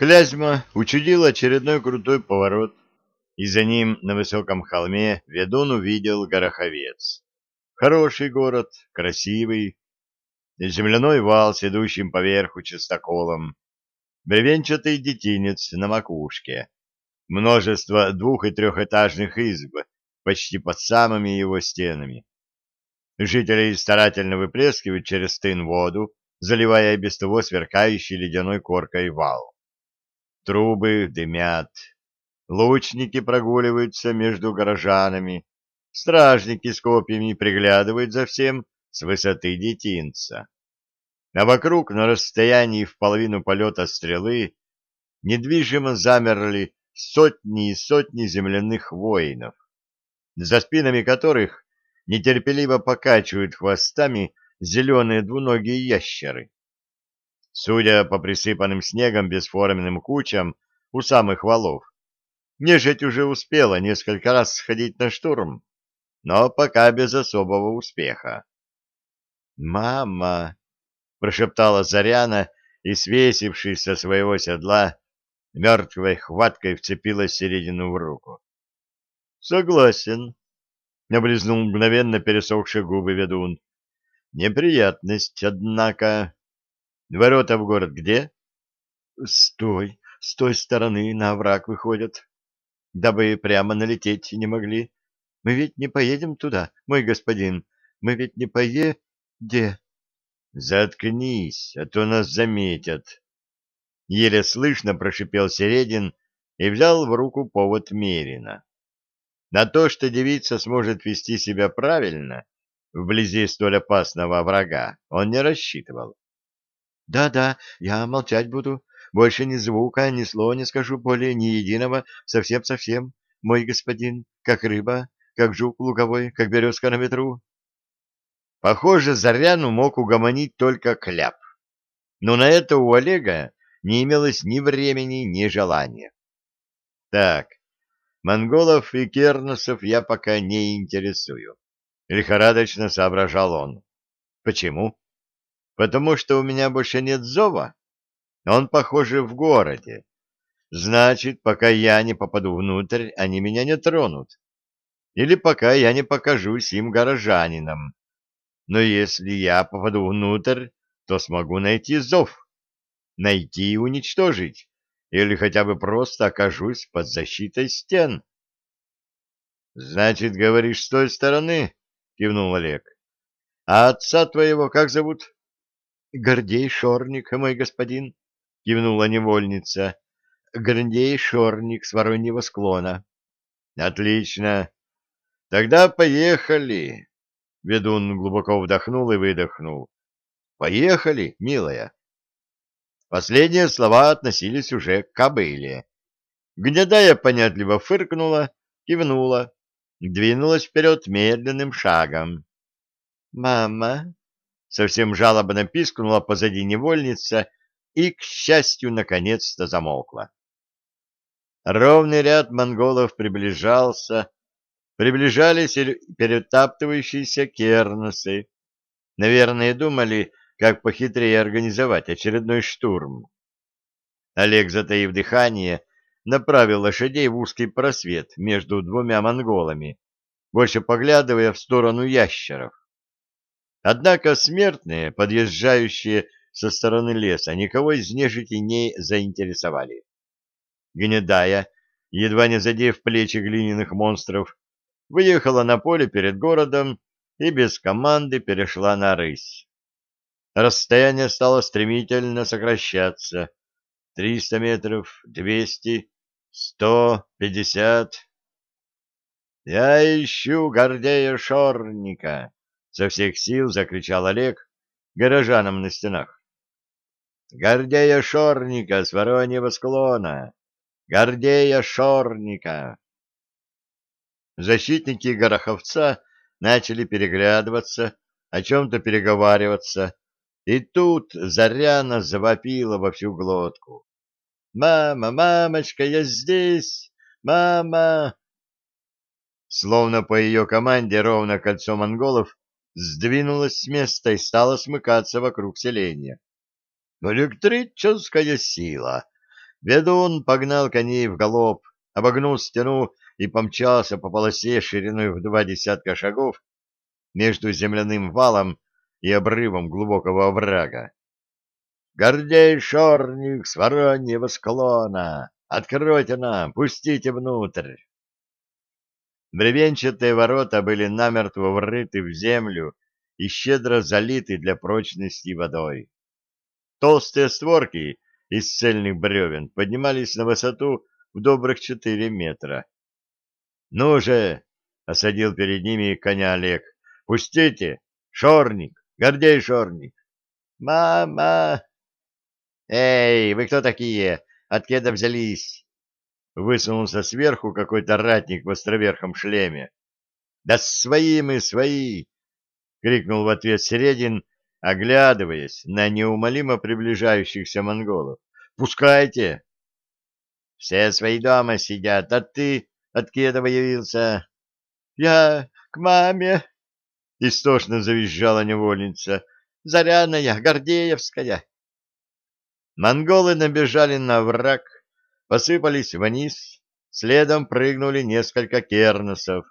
Клязьма учудил очередной крутой поворот, и за ним на высоком холме ведун увидел Гороховец. Хороший город, красивый, земляной вал с идущим поверху частоколом, бревенчатый детинец на макушке, множество двух- и трехэтажных изб почти под самыми его стенами. Жители старательно выплескивают через тын воду, заливая без того сверкающий ледяной коркой вал. Трубы дымят, лучники прогуливаются между горожанами, стражники с копьями приглядывают за всем с высоты детинца. А вокруг, на расстоянии в половину полета стрелы, недвижимо замерли сотни и сотни земляных воинов, за спинами которых нетерпеливо покачивают хвостами зеленые двуногие ящеры. Судя по присыпанным снегом бесформенным кучам у самых валов, нежить уже успела несколько раз сходить на штурм, но пока без особого успеха. «Мама!» — прошептала Заряна и, свесившись со своего седла, мертвой хваткой вцепилась середину в руку. «Согласен», — облизнул мгновенно пересохшие губы ведун. «Неприятность, однако. Ворота в город где?» «С той, с той стороны на овраг выходят. Дабы прямо налететь не могли. Мы ведь не поедем туда, мой господин. Мы ведь не пое... Где?» «Заткнись, а то нас заметят». Еле слышно прошипел Середин и взял в руку повод Мерина. На то, что девица сможет вести себя правильно вблизи столь опасного врага, он не рассчитывал. «Да-да, я молчать буду. Больше ни звука, ни слова не скажу, более ни единого, совсем-совсем, мой господин, как рыба, как жук луговой, как березка на ветру». Похоже, Заряну мог угомонить только кляп. Но на это у Олега не имелось ни времени, ни желания. Так, монголов и керносов я пока не интересую. Лихорадочно соображал он. Почему? Потому что у меня больше нет зова. Он, похоже, в городе. Значит, пока я не попаду внутрь, они меня не тронут. Или пока я не покажусь им горожанином. Но если я попаду внутрь, то смогу найти зов найти и уничтожить, или хотя бы просто окажусь под защитой стен. — Значит, говоришь, с той стороны? — кивнул Олег. — А отца твоего как зовут? — Гордей Шорник, мой господин, — кивнула невольница. — Гордей Шорник с Вороньего склона. — Отлично. Тогда поехали. Ведун глубоко вдохнул и выдохнул. — Поехали, милая. Последние слова относились уже к кобыле. Гнедая понятливо фыркнула, кивнула, двинулась вперед медленным шагом. «Мама!» — совсем жалобно пискнула позади невольница и, к счастью, наконец-то замолкла. Ровный ряд монголов приближался, приближались перетаптывающиеся керносы. Наверное, думали, как похитрее организовать очередной штурм. Олег, затаив дыхание, направил лошадей в узкий просвет между двумя монголами, больше поглядывая в сторону ящеров. Однако смертные, подъезжающие со стороны леса, никого из нежити не заинтересовали. Гнедая, едва не задев плечи глиняных монстров, выехала на поле перед городом и без команды перешла на рысь. Расстояние стало стремительно сокращаться. Триста метров, двести, сто, пятьдесят. «Я ищу Гордея Шорника!» — со всех сил закричал Олег горожанам на стенах. «Гордея Шорника с Вороньего склона! Гордея Шорника!» Защитники Гороховца начали переглядываться, о чем-то переговариваться, и тут Заряна завопила во всю глотку. «Мама, мамочка, я здесь! Мама!» Словно по ее команде ровно кольцо монголов сдвинулось с места и стало смыкаться вокруг селения. «Электрическая сила! Ведун погнал коней в галоп, обогнул стену и помчался по полосе шириной в два десятка шагов между земляным валом и обрывом глубокого оврага. «Гордей шорник с вороньего склона! Откройте нам, пустите внутрь!» Бревенчатые ворота были намертво врыты в землю и щедро залиты для прочности водой. Толстые створки из цельных бревен поднимались на высоту в добрых четыре метра. — Ну же! — осадил перед ними коня Олег. — Пустите! Шорник! Гордей Шорник! — Мама! — Эй, вы кто такие? Откуда взялись? Высунулся сверху какой-то ратник в островерхом шлеме. — Да свои мы, свои! — крикнул в ответ Середин, оглядываясь на неумолимо приближающихся монголов. «Пускайте!» «Все свои дома сидят, а ты от кеда явился?» «Я к маме!» — истошно завизжала невольница. «Заряная, Гордеевская!» Монголы набежали на враг, посыпались вниз, следом прыгнули несколько керносов.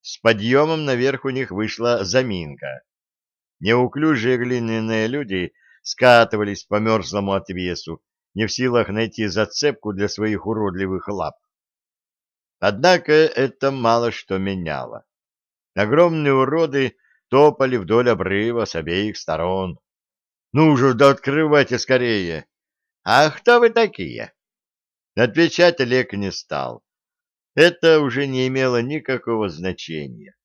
С подъемом наверх у них вышла заминка. Неуклюжие глиняные люди скатывались по мерзлому отвесу, не в силах найти зацепку для своих уродливых лап. Однако это мало что меняло. Огромные уроды топали вдоль обрыва с обеих сторон. «Ну же, да открывайте скорее!» «А кто вы такие?» Отвечать Олег не стал. Это уже не имело никакого значения.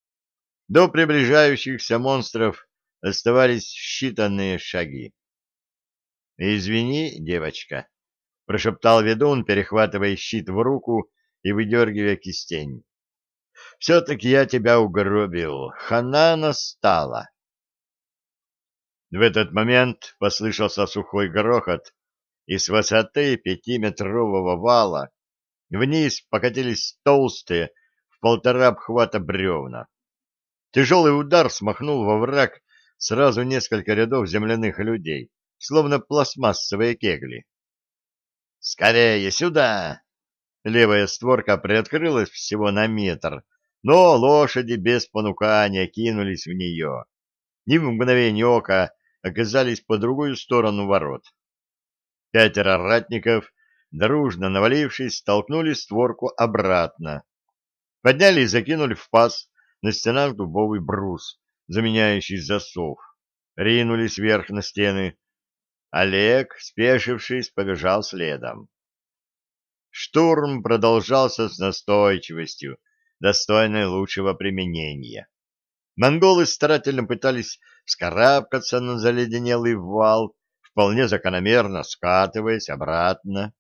До приближающихся монстров Оставались считанные шаги. «Извини, девочка», — прошептал ведун, перехватывая щит в руку и выдергивая кистень. «Все-таки я тебя угробил. Хана настала». В этот момент послышался сухой грохот, и с высоты пятиметрового вала вниз покатились толстые в полтора обхвата бревна. Тяжелый удар смахнул во враг сразу несколько рядов земляных людей, словно пластмассовые кегли. «Скорее, сюда!» Левая створка приоткрылась всего на метр, но лошади без понукания кинулись в нее. И в мгновение ока оказались по другую сторону ворот. Пятеро ратников, дружно навалившись, столкнули створку обратно. Подняли и закинули в паз на стенах дубовый брус, заменяющий засов, ринулись вверх на стены. Олег, спешившись, побежал следом. Штурм продолжался с настойчивостью, достойной лучшего применения. Монголы старательно пытались скарабкаться на заледенелый вал, вполне закономерно скатываясь обратно.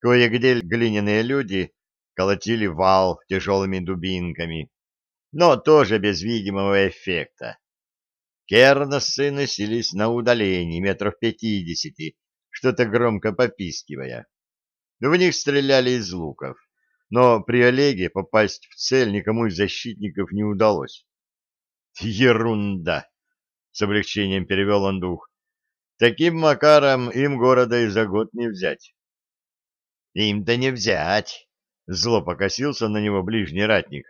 Кое-где глиняные люди колотили вал тяжелыми дубинками но тоже без видимого эффекта. Керносы носились на удалении метров пятидесяти, что-то громко попискивая. В них стреляли из луков, но при Олеге попасть в цель никому из защитников не удалось. «Ерунда!» — с облегчением перевел он дух. «Таким макаром им города и за год не взять». «Им-то не взять!» — зло покосился на него ближний ратник.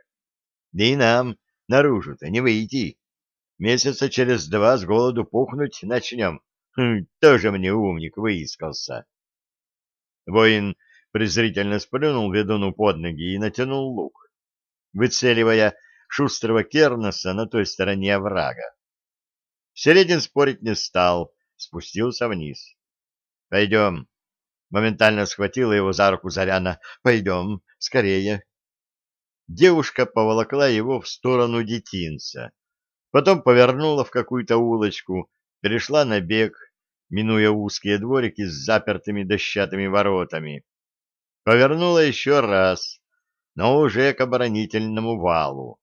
Да и нам наружу-то не выйти. Месяца через два с голоду пухнуть начнем. Хм, тоже мне умник выискался. Воин презрительно сплюнул ведуну под ноги и натянул лук, выцеливая шустрого Керноса на той стороне оврага. Середин спорить не стал, спустился вниз. — Пойдем. Моментально схватила его за руку Заряна. — Пойдем, скорее девушка поволокла его в сторону детинца, потом повернула в какую-то улочку, перешла на бег, минуя узкие дворики с запертыми дощатыми воротами. Повернула еще раз, но уже к оборонительному валу.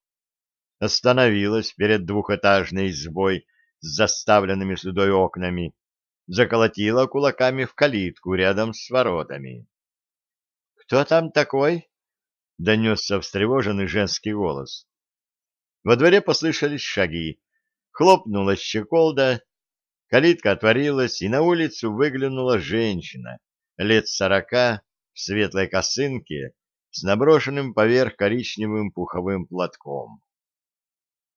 Остановилась перед двухэтажной избой с заставленными судой окнами, заколотила кулаками в калитку рядом с воротами. — Кто там такой? — донесся встревоженный женский голос. Во дворе послышались шаги. Хлопнула щеколда, калитка отворилась, и на улицу выглянула женщина лет сорока, в светлой косынке, с наброшенным поверх коричневым пуховым платком.